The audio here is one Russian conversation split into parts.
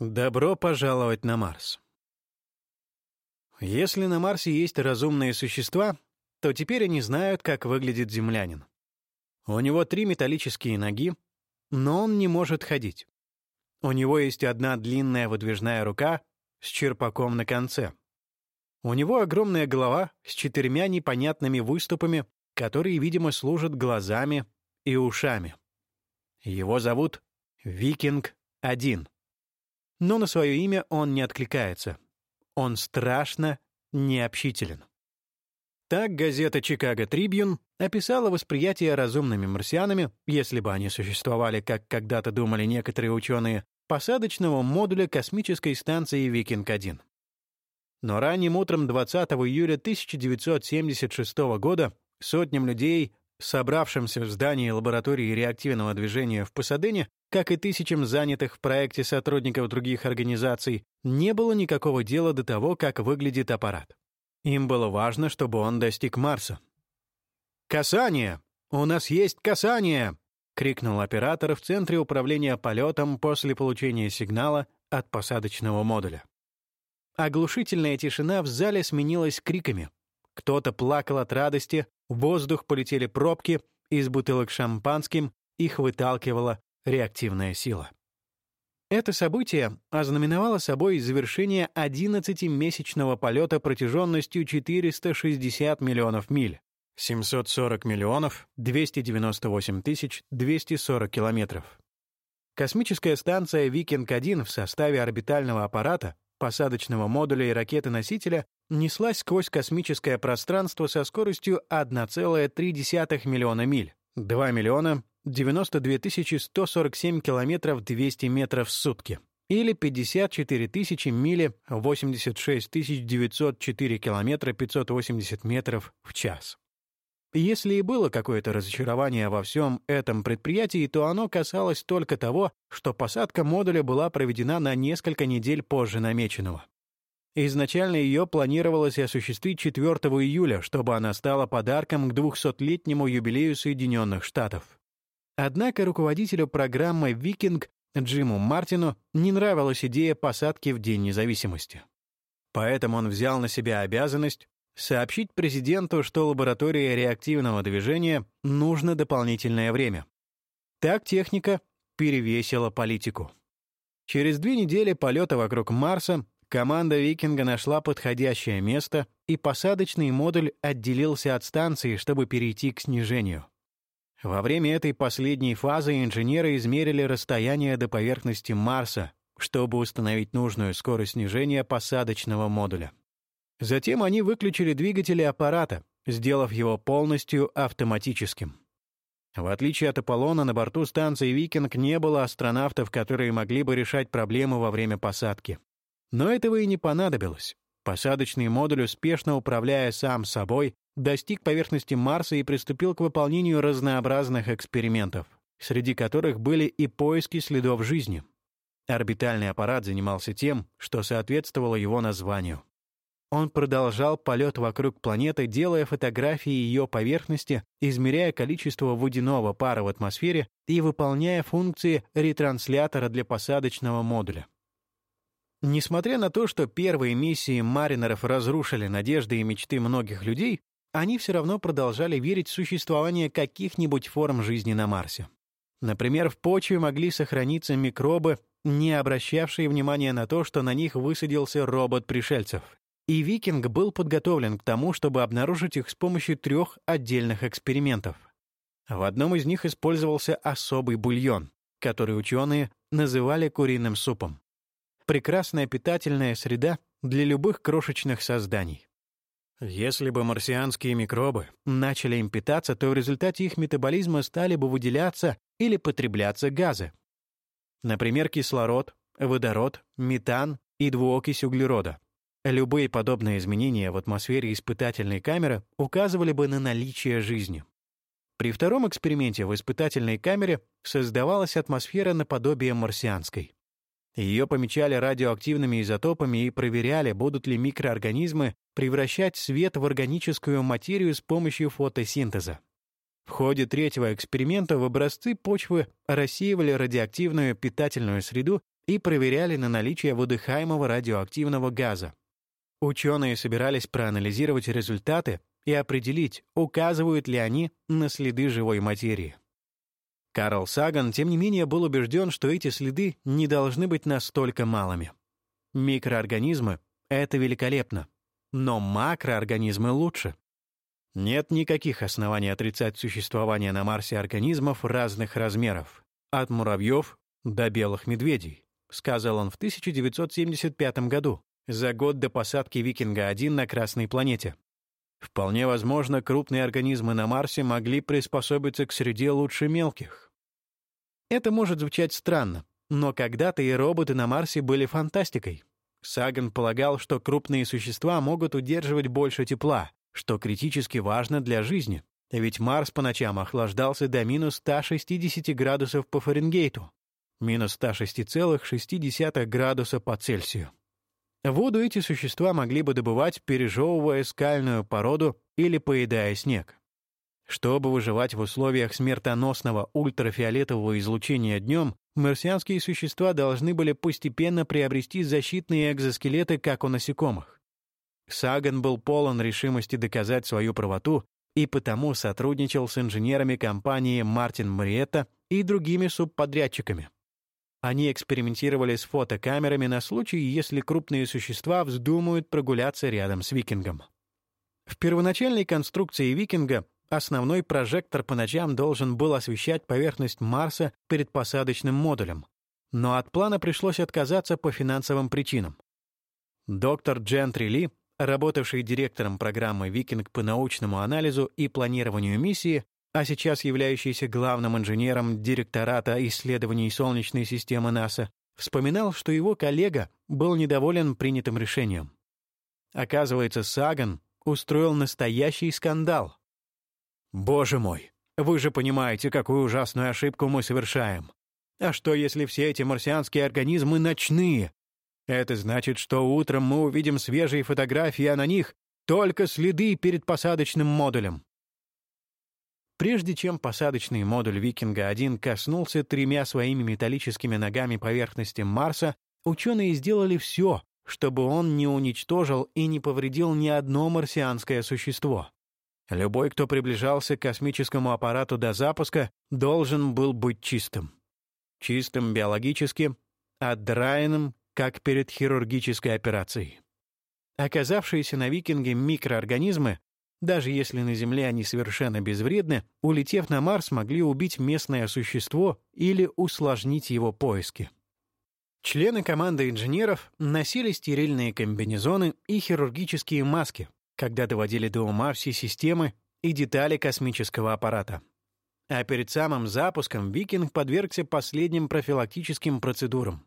Добро пожаловать на Марс. Если на Марсе есть разумные существа, то теперь они знают, как выглядит землянин. У него три металлические ноги, но он не может ходить. У него есть одна длинная выдвижная рука с черпаком на конце. У него огромная голова с четырьмя непонятными выступами, которые, видимо, служат глазами и ушами. Его зовут Викинг-1. Но на свое имя он не откликается. Он страшно необщителен. Так газета «Чикаго Трибьюн» описала восприятие разумными марсианами, если бы они существовали, как когда-то думали некоторые ученые, посадочного модуля космической станции «Викинг-1». Но ранним утром 20 июля 1976 года сотням людей, собравшимся в здании лаборатории реактивного движения в Пасадене, как и тысячам занятых в проекте сотрудников других организаций, не было никакого дела до того, как выглядит аппарат. Им было важно, чтобы он достиг Марса. «Касание! У нас есть касание!» — крикнул оператор в центре управления полетом после получения сигнала от посадочного модуля. Оглушительная тишина в зале сменилась криками. Кто-то плакал от радости, в воздух полетели пробки, из бутылок шампанским их выталкивала реактивная сила. Это событие ознаменовало собой завершение 11-месячного полета протяженностью 460 миллионов миль, 740 миллионов 298 тысяч 240 километров. Космическая станция «Викинг-1» в составе орбитального аппарата, посадочного модуля и ракеты-носителя неслась сквозь космическое пространство со скоростью 1,3 миллиона миль, 2 миллиона 92 147 километров 200 метров в сутки или 54 тысячи мили 86 904 километра 580 метров в час. Если и было какое-то разочарование во всем этом предприятии, то оно касалось только того, что посадка модуля была проведена на несколько недель позже намеченного. Изначально ее планировалось осуществить 4 июля, чтобы она стала подарком к 200-летнему юбилею Соединенных Штатов. Однако руководителю программы «Викинг» Джиму Мартину не нравилась идея посадки в День независимости. Поэтому он взял на себя обязанность сообщить президенту, что лаборатории реактивного движения нужно дополнительное время. Так техника перевесила политику. Через две недели полета вокруг Марса команда «Викинга» нашла подходящее место, и посадочный модуль отделился от станции, чтобы перейти к снижению. Во время этой последней фазы инженеры измерили расстояние до поверхности Марса, чтобы установить нужную скорость снижения посадочного модуля. Затем они выключили двигатели аппарата, сделав его полностью автоматическим. В отличие от Аполлона, на борту станции «Викинг» не было астронавтов, которые могли бы решать проблемы во время посадки. Но этого и не понадобилось. Посадочный модуль, успешно управляя сам собой, достиг поверхности Марса и приступил к выполнению разнообразных экспериментов, среди которых были и поиски следов жизни. Орбитальный аппарат занимался тем, что соответствовало его названию. Он продолжал полет вокруг планеты, делая фотографии ее поверхности, измеряя количество водяного пара в атмосфере и выполняя функции ретранслятора для посадочного модуля. Несмотря на то, что первые миссии маринеров разрушили надежды и мечты многих людей, они все равно продолжали верить в существование каких-нибудь форм жизни на Марсе. Например, в почве могли сохраниться микробы, не обращавшие внимания на то, что на них высадился робот пришельцев. И Викинг был подготовлен к тому, чтобы обнаружить их с помощью трех отдельных экспериментов. В одном из них использовался особый бульон, который ученые называли куриным супом. Прекрасная питательная среда для любых крошечных созданий. Если бы марсианские микробы начали им питаться, то в результате их метаболизма стали бы выделяться или потребляться газы. Например, кислород, водород, метан и двуокись углерода. Любые подобные изменения в атмосфере испытательной камеры указывали бы на наличие жизни. При втором эксперименте в испытательной камере создавалась атмосфера наподобие марсианской. Ее помечали радиоактивными изотопами и проверяли, будут ли микроорганизмы превращать свет в органическую материю с помощью фотосинтеза. В ходе третьего эксперимента в образцы почвы рассеивали радиоактивную питательную среду и проверяли на наличие выдыхаемого радиоактивного газа. Ученые собирались проанализировать результаты и определить, указывают ли они на следы живой материи. Карл Саган, тем не менее, был убежден, что эти следы не должны быть настолько малыми. Микроорганизмы — это великолепно, но макроорганизмы лучше. Нет никаких оснований отрицать существование на Марсе организмов разных размеров, от муравьев до белых медведей, сказал он в 1975 году, за год до посадки «Викинга-1» на Красной планете. Вполне возможно, крупные организмы на Марсе могли приспособиться к среде лучше мелких. Это может звучать странно, но когда-то и роботы на Марсе были фантастикой. Саган полагал, что крупные существа могут удерживать больше тепла, что критически важно для жизни, ведь Марс по ночам охлаждался до минус 160 градусов по Фаренгейту, минус 106,6 градуса по Цельсию. Воду эти существа могли бы добывать, пережевывая скальную породу или поедая снег. Чтобы выживать в условиях смертоносного ультрафиолетового излучения днем, марсианские существа должны были постепенно приобрести защитные экзоскелеты, как у насекомых. Саган был полон решимости доказать свою правоту и потому сотрудничал с инженерами компании Мартин Мариетта и другими субподрядчиками. Они экспериментировали с фотокамерами на случай, если крупные существа вздумают прогуляться рядом с викингом. В первоначальной конструкции викинга основной прожектор по ночам должен был освещать поверхность Марса перед посадочным модулем. Но от плана пришлось отказаться по финансовым причинам. Доктор Джентри Ли, работавший директором программы «Викинг» по научному анализу и планированию миссии, а сейчас являющийся главным инженером директората исследований Солнечной системы НАСА, вспоминал, что его коллега был недоволен принятым решением. Оказывается, Саган устроил настоящий скандал. «Боже мой, вы же понимаете, какую ужасную ошибку мы совершаем. А что, если все эти марсианские организмы ночные? Это значит, что утром мы увидим свежие фотографии, а на них только следы перед посадочным модулем. Прежде чем посадочный модуль «Викинга-1» коснулся тремя своими металлическими ногами поверхности Марса, ученые сделали все, чтобы он не уничтожил и не повредил ни одно марсианское существо. Любой, кто приближался к космическому аппарату до запуска, должен был быть чистым. Чистым биологически, отдраенным, как перед хирургической операцией. Оказавшиеся на Викинге микроорганизмы даже если на Земле они совершенно безвредны, улетев на Марс, могли убить местное существо или усложнить его поиски. Члены команды инженеров носили стерильные комбинезоны и хирургические маски, когда доводили до ума системы и детали космического аппарата. А перед самым запуском «Викинг» подвергся последним профилактическим процедурам.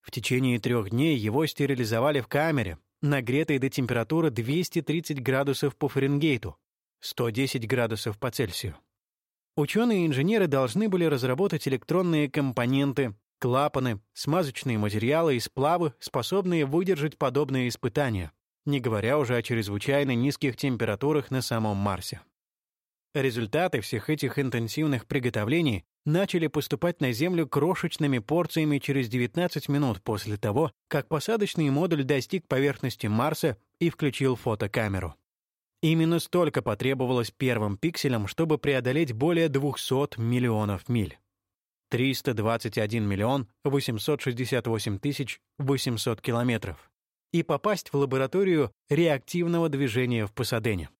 В течение трех дней его стерилизовали в камере, нагретой до температуры 230 градусов по Фаренгейту, 110 градусов по Цельсию. Ученые и инженеры должны были разработать электронные компоненты, клапаны, смазочные материалы и сплавы, способные выдержать подобные испытания, не говоря уже о чрезвычайно низких температурах на самом Марсе. Результаты всех этих интенсивных приготовлений начали поступать на Землю крошечными порциями через 19 минут после того, как посадочный модуль достиг поверхности Марса и включил фотокамеру. Именно столько потребовалось первым пикселям, чтобы преодолеть более 200 миллионов миль. 321 миллион 868 тысяч 800 километров и попасть в лабораторию реактивного движения в Пасадене.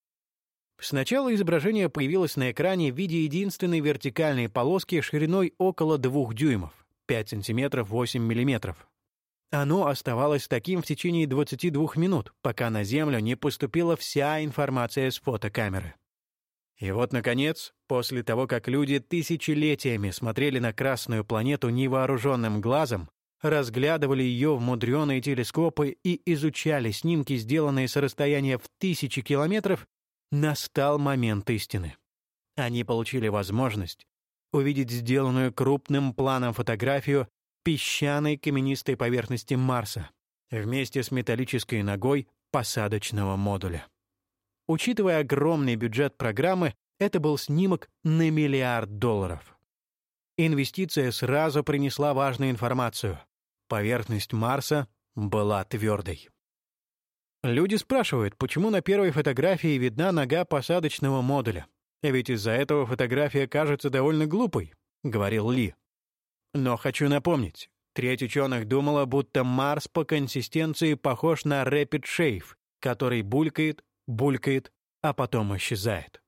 Сначала изображение появилось на экране в виде единственной вертикальной полоски шириной около 2 дюймов, 5 сантиметров 8 миллиметров. Оно оставалось таким в течение 22 минут, пока на Землю не поступила вся информация с фотокамеры. И вот, наконец, после того, как люди тысячелетиями смотрели на Красную планету невооруженным глазом, разглядывали ее в мудреные телескопы и изучали снимки, сделанные с расстояния в тысячи километров, Настал момент истины. Они получили возможность увидеть сделанную крупным планом фотографию песчаной каменистой поверхности Марса вместе с металлической ногой посадочного модуля. Учитывая огромный бюджет программы, это был снимок на миллиард долларов. Инвестиция сразу принесла важную информацию. Поверхность Марса была твердой. Люди спрашивают, почему на первой фотографии видна нога посадочного модуля. Ведь из-за этого фотография кажется довольно глупой, — говорил Ли. Но хочу напомнить, треть ученых думала, будто Марс по консистенции похож на Rapid Shave, который булькает, булькает, а потом исчезает.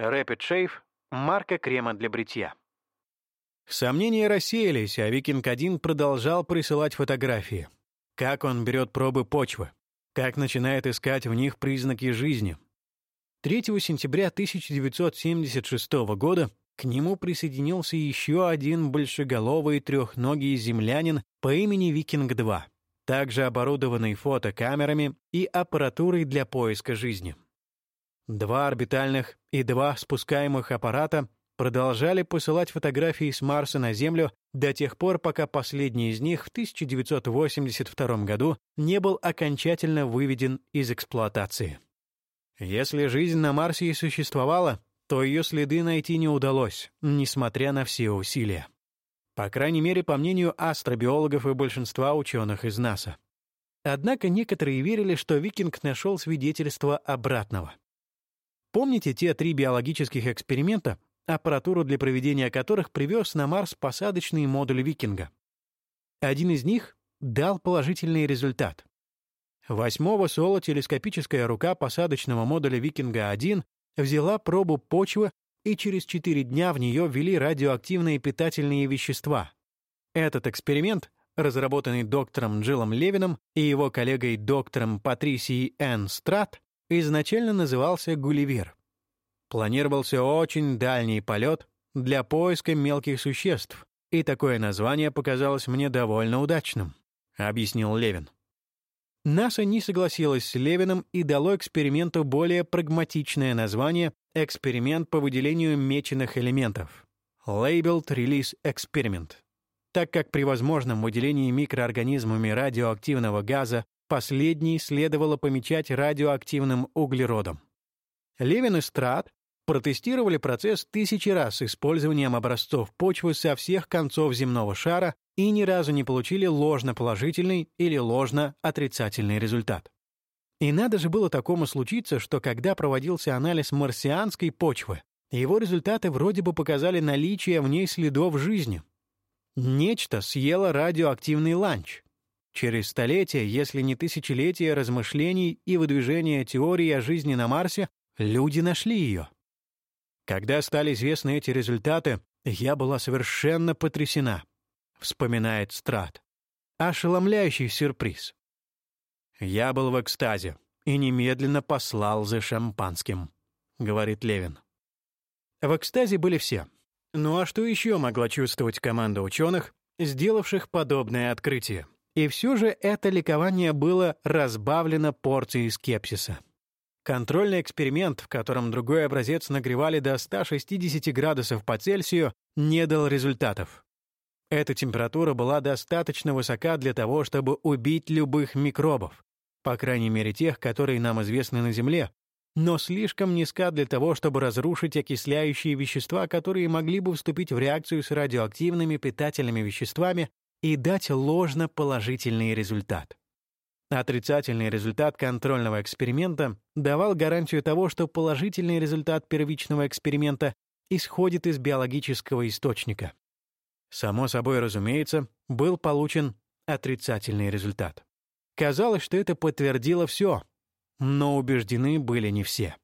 Rapid Shave — марка крема для бритья. Сомнения рассеялись, а Викинг-1 продолжал присылать фотографии. Как он берет пробы почвы, как начинает искать в них признаки жизни. 3 сентября 1976 года к нему присоединился еще один большеголовый трехногий землянин по имени Викинг-2, также оборудованный фотокамерами и аппаратурой для поиска жизни. Два орбитальных и два спускаемых аппарата продолжали посылать фотографии с Марса на Землю до тех пор, пока последний из них в 1982 году не был окончательно выведен из эксплуатации. Если жизнь на Марсе и существовала, то ее следы найти не удалось, несмотря на все усилия. По крайней мере, по мнению астробиологов и большинства ученых из НАСА. Однако некоторые верили, что Викинг нашел свидетельство обратного. Помните те три биологических эксперимента, аппаратуру для проведения которых привез на Марс посадочный модуль «Викинга». Один из них дал положительный результат. 8 соло телескопическая рука посадочного модуля «Викинга-1» взяла пробу почвы и через 4 дня в нее ввели радиоактивные питательные вещества. Этот эксперимент, разработанный доктором Джилом Левином и его коллегой доктором Патрисией Н. Страт, изначально назывался «Гулливер». Планировался очень дальний полет для поиска мелких существ, и такое название показалось мне довольно удачным, объяснил Левин. НАСА не согласилась с Левиным и дало эксперименту более прагматичное название «Эксперимент по выделению меченых элементов» — Labeled Release Experiment, так как при возможном выделении микроорганизмами радиоактивного газа последний следовало помечать радиоактивным углеродом. Левин и Страт протестировали процесс тысячи раз использованием образцов почвы со всех концов земного шара и ни разу не получили ложно-положительный или ложно-отрицательный результат. И надо же было такому случиться, что когда проводился анализ марсианской почвы, его результаты вроде бы показали наличие в ней следов жизни. Нечто съело радиоактивный ланч. Через столетия, если не тысячелетия размышлений и выдвижения теории о жизни на Марсе, люди нашли ее. Когда стали известны эти результаты, я была совершенно потрясена, вспоминает Страт. Ошеломляющий сюрприз. Я был в экстазе и немедленно послал за шампанским, говорит Левин. В экстазе были все. Ну а что еще могла чувствовать команда ученых, сделавших подобное открытие? И все же это ликование было разбавлено порцией скепсиса. Контрольный эксперимент, в котором другой образец нагревали до 160 градусов по Цельсию, не дал результатов. Эта температура была достаточно высока для того, чтобы убить любых микробов, по крайней мере тех, которые нам известны на Земле, но слишком низка для того, чтобы разрушить окисляющие вещества, которые могли бы вступить в реакцию с радиоактивными питательными веществами и дать ложно-положительный результат. Отрицательный результат контрольного эксперимента давал гарантию того, что положительный результат первичного эксперимента исходит из биологического источника. Само собой, разумеется, был получен отрицательный результат. Казалось, что это подтвердило все, но убеждены были не все.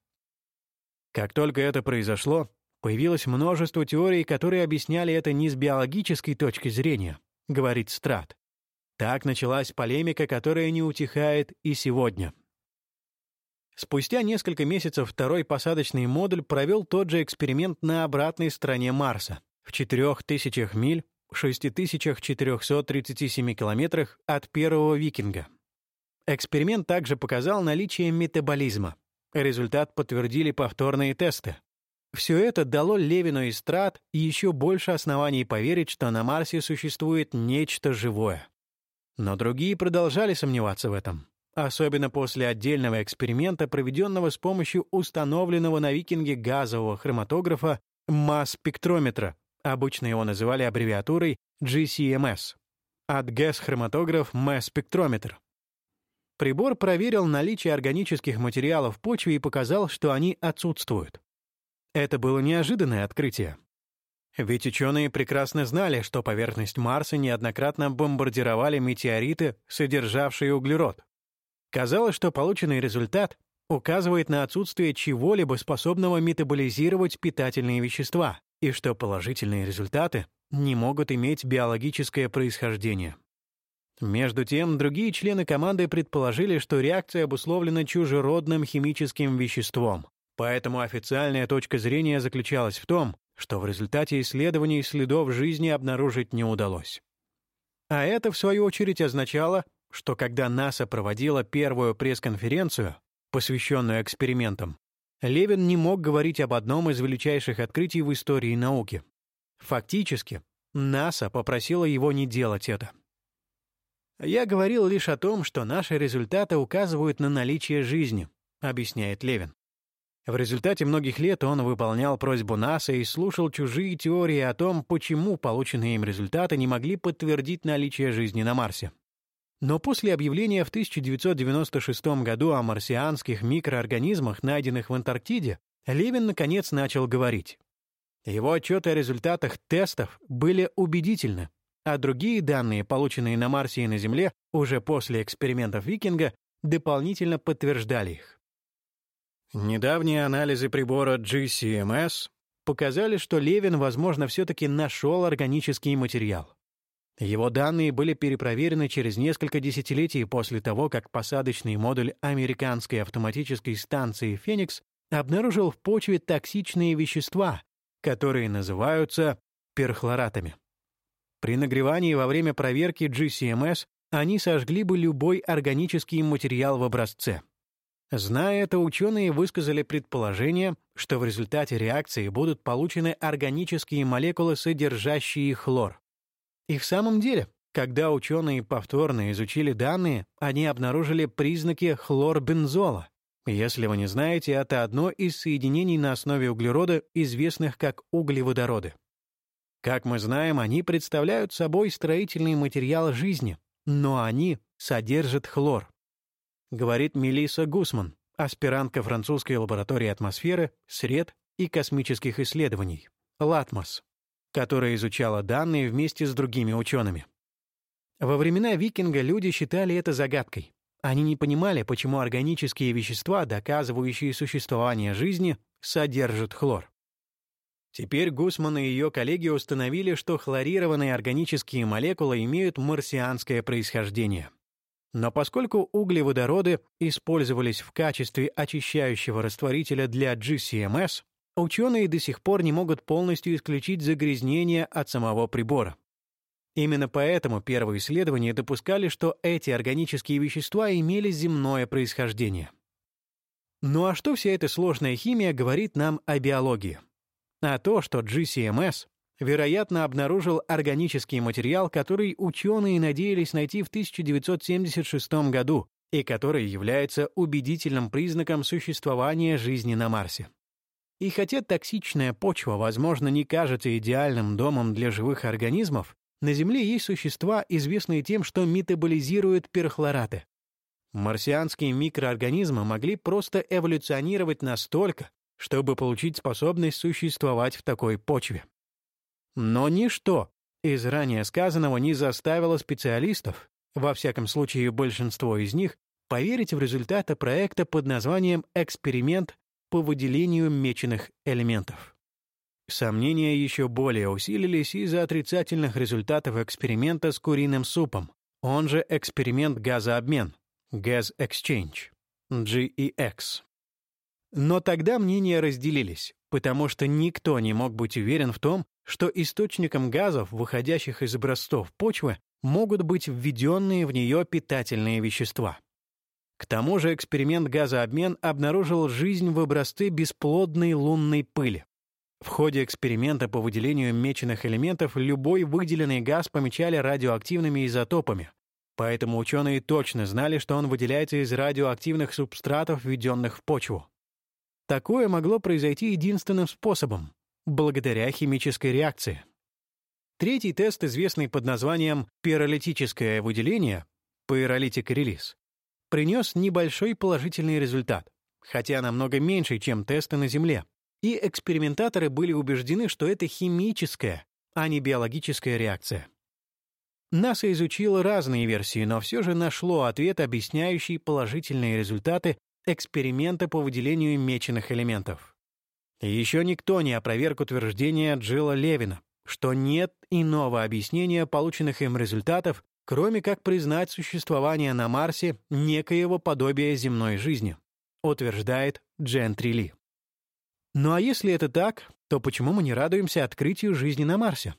Как только это произошло, появилось множество теорий, которые объясняли это не с биологической точки зрения, говорит Страт, так началась полемика, которая не утихает и сегодня. Спустя несколько месяцев второй посадочный модуль провел тот же эксперимент на обратной стороне Марса, в 4000 миль, 6437 километрах от первого викинга. Эксперимент также показал наличие метаболизма. Результат подтвердили повторные тесты. Все это дало Левину и Страт еще больше оснований поверить, что на Марсе существует нечто живое. Но другие продолжали сомневаться в этом, особенно после отдельного эксперимента, проведенного с помощью установленного на Викинге газового хроматографа масс-спектрометра, обычно его называли аббревиатурой GCMS. от ГЭС-хроматограф Мэс-спектрометр. Прибор проверил наличие органических материалов в почве и показал, что они отсутствуют. Это было неожиданное открытие. Ведь ученые прекрасно знали, что поверхность Марса неоднократно бомбардировали метеориты, содержавшие углерод. Казалось, что полученный результат указывает на отсутствие чего-либо способного метаболизировать питательные вещества, и что положительные результаты не могут иметь биологическое происхождение. Между тем, другие члены команды предположили, что реакция обусловлена чужеродным химическим веществом. Поэтому официальная точка зрения заключалась в том, что в результате исследований следов жизни обнаружить не удалось. А это, в свою очередь, означало, что когда НАСА проводила первую пресс-конференцию, посвященную экспериментам, Левин не мог говорить об одном из величайших открытий в истории науки. Фактически, НАСА попросила его не делать это. «Я говорил лишь о том, что наши результаты указывают на наличие жизни», — объясняет Левин. В результате многих лет он выполнял просьбу НАСА и слушал чужие теории о том, почему полученные им результаты не могли подтвердить наличие жизни на Марсе. Но после объявления в 1996 году о марсианских микроорганизмах, найденных в Антарктиде, Левин наконец начал говорить. Его отчеты о результатах тестов были убедительны, а другие данные, полученные на Марсе и на Земле уже после экспериментов Викинга, дополнительно подтверждали их. Недавние анализы прибора GCMS показали, что Левин, возможно, все-таки нашел органический материал. Его данные были перепроверены через несколько десятилетий после того, как посадочный модуль американской автоматической станции «Феникс» обнаружил в почве токсичные вещества, которые называются перхлоратами. При нагревании во время проверки GCMS они сожгли бы любой органический материал в образце. Зная это, ученые высказали предположение, что в результате реакции будут получены органические молекулы, содержащие хлор. И в самом деле, когда ученые повторно изучили данные, они обнаружили признаки хлорбензола. Если вы не знаете, это одно из соединений на основе углерода, известных как углеводороды. Как мы знаем, они представляют собой строительный материал жизни, но они содержат хлор. Говорит Мелисса Гусман, аспирантка французской лаборатории атмосферы, сред и космических исследований, ЛАТМОС, которая изучала данные вместе с другими учеными. Во времена викинга люди считали это загадкой. Они не понимали, почему органические вещества, доказывающие существование жизни, содержат хлор. Теперь Гусман и ее коллеги установили, что хлорированные органические молекулы имеют марсианское происхождение. Но поскольку углеводороды использовались в качестве очищающего растворителя для GCMS, ученые до сих пор не могут полностью исключить загрязнение от самого прибора. Именно поэтому первые исследования допускали, что эти органические вещества имели земное происхождение. Ну а что вся эта сложная химия говорит нам о биологии? а то, что GCMS, вероятно, обнаружил органический материал, который ученые надеялись найти в 1976 году и который является убедительным признаком существования жизни на Марсе. И хотя токсичная почва, возможно, не кажется идеальным домом для живых организмов, на Земле есть существа, известные тем, что метаболизируют перхлораты. Марсианские микроорганизмы могли просто эволюционировать настолько, чтобы получить способность существовать в такой почве. Но ничто из ранее сказанного не заставило специалистов, во всяком случае большинство из них, поверить в результаты проекта под названием «Эксперимент по выделению меченых элементов». Сомнения еще более усилились из-за отрицательных результатов эксперимента с куриным супом, он же эксперимент газообмен, Gas Exchange, GEX. Но тогда мнения разделились, потому что никто не мог быть уверен в том, что источником газов, выходящих из образцов почвы, могут быть введенные в нее питательные вещества. К тому же эксперимент газообмен обнаружил жизнь в образце бесплодной лунной пыли. В ходе эксперимента по выделению меченых элементов любой выделенный газ помечали радиоактивными изотопами, поэтому ученые точно знали, что он выделяется из радиоактивных субстратов, введенных в почву. Такое могло произойти единственным способом — благодаря химической реакции. Третий тест, известный под названием пиролитическое выделение, пиролитик релиз, принес небольшой положительный результат, хотя намного меньше, чем тесты на Земле. И экспериментаторы были убеждены, что это химическая, а не биологическая реакция. НАСА изучило разные версии, но все же нашло ответ, объясняющий положительные результаты эксперимента по выделению меченых элементов. Еще никто не опроверг утверждение Джилла Левина, что нет иного объяснения полученных им результатов, кроме как признать существование на Марсе некоего подобия земной жизни, утверждает Джентри Ли. Ну а если это так, то почему мы не радуемся открытию жизни на Марсе?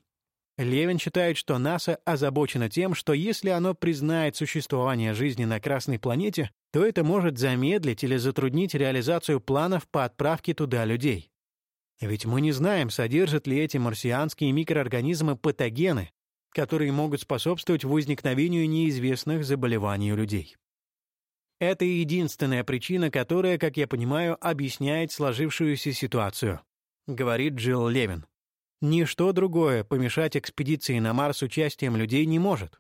Левин считает, что НАСА озабочено тем, что если оно признает существование жизни на Красной планете, то это может замедлить или затруднить реализацию планов по отправке туда людей. Ведь мы не знаем, содержат ли эти марсианские микроорганизмы патогены, которые могут способствовать возникновению неизвестных заболеваний у людей. Это единственная причина, которая, как я понимаю, объясняет сложившуюся ситуацию, говорит Джилл Левин. Ничто другое помешать экспедиции на Марс участием людей не может.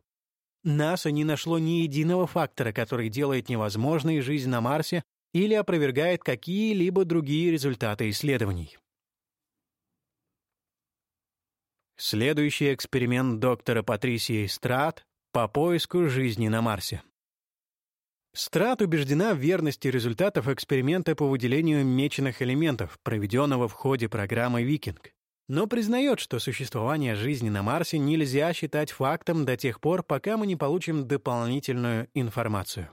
НАСА не нашло ни единого фактора, который делает невозможной жизнь на Марсе или опровергает какие-либо другие результаты исследований. Следующий эксперимент доктора Патрисии Страт по поиску жизни на Марсе. Страт убеждена в верности результатов эксперимента по выделению меченых элементов, проведенного в ходе программы «Викинг», но признает, что существование жизни на Марсе нельзя считать фактом до тех пор, пока мы не получим дополнительную информацию.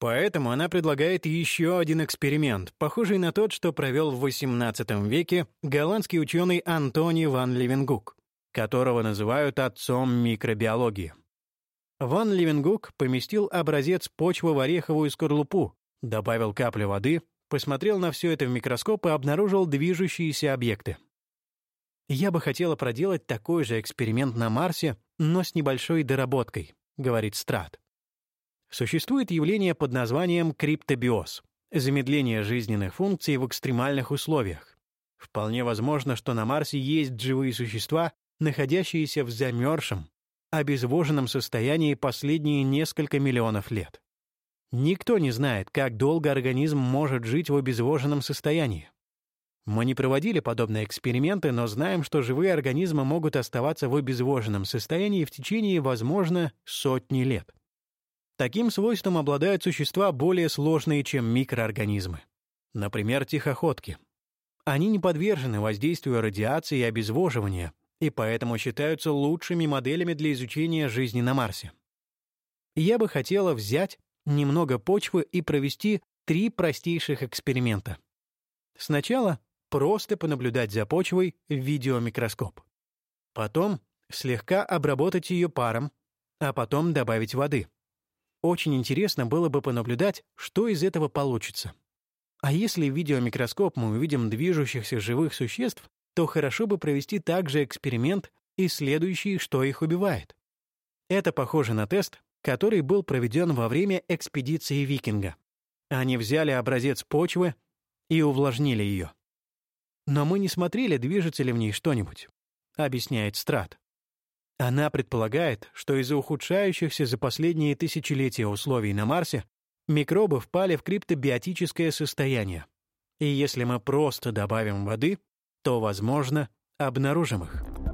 Поэтому она предлагает еще один эксперимент, похожий на тот, что провел в XVIII веке голландский ученый Антони ван Левенгук, которого называют отцом микробиологии. Ван Левенгук поместил образец почвы в ореховую скорлупу, добавил каплю воды, посмотрел на все это в микроскоп и обнаружил движущиеся объекты. «Я бы хотела проделать такой же эксперимент на Марсе, но с небольшой доработкой», — говорит Страт. Существует явление под названием криптобиоз — замедление жизненных функций в экстремальных условиях. Вполне возможно, что на Марсе есть живые существа, находящиеся в замерзшем, обезвоженном состоянии последние несколько миллионов лет. Никто не знает, как долго организм может жить в обезвоженном состоянии. Мы не проводили подобные эксперименты, но знаем, что живые организмы могут оставаться в обезвоженном состоянии в течение, возможно, сотни лет. Таким свойством обладают существа более сложные, чем микроорганизмы. Например, тихоходки. Они не подвержены воздействию радиации и обезвоживания, и поэтому считаются лучшими моделями для изучения жизни на Марсе. Я бы хотела взять немного почвы и провести три простейших эксперимента. Сначала просто понаблюдать за почвой в видеомикроскоп. Потом слегка обработать ее паром, а потом добавить воды. Очень интересно было бы понаблюдать, что из этого получится. А если в видеомикроскоп мы увидим движущихся живых существ, то хорошо бы провести также эксперимент, исследующий, что их убивает. Это похоже на тест, который был проведен во время экспедиции «Викинга». Они взяли образец почвы и увлажнили ее. Но мы не смотрели, движется ли в ней что-нибудь, объясняет Страт. Она предполагает, что из-за ухудшающихся за последние тысячелетия условий на Марсе микробы впали в криптобиотическое состояние. И если мы просто добавим воды, то, возможно, обнаружим их.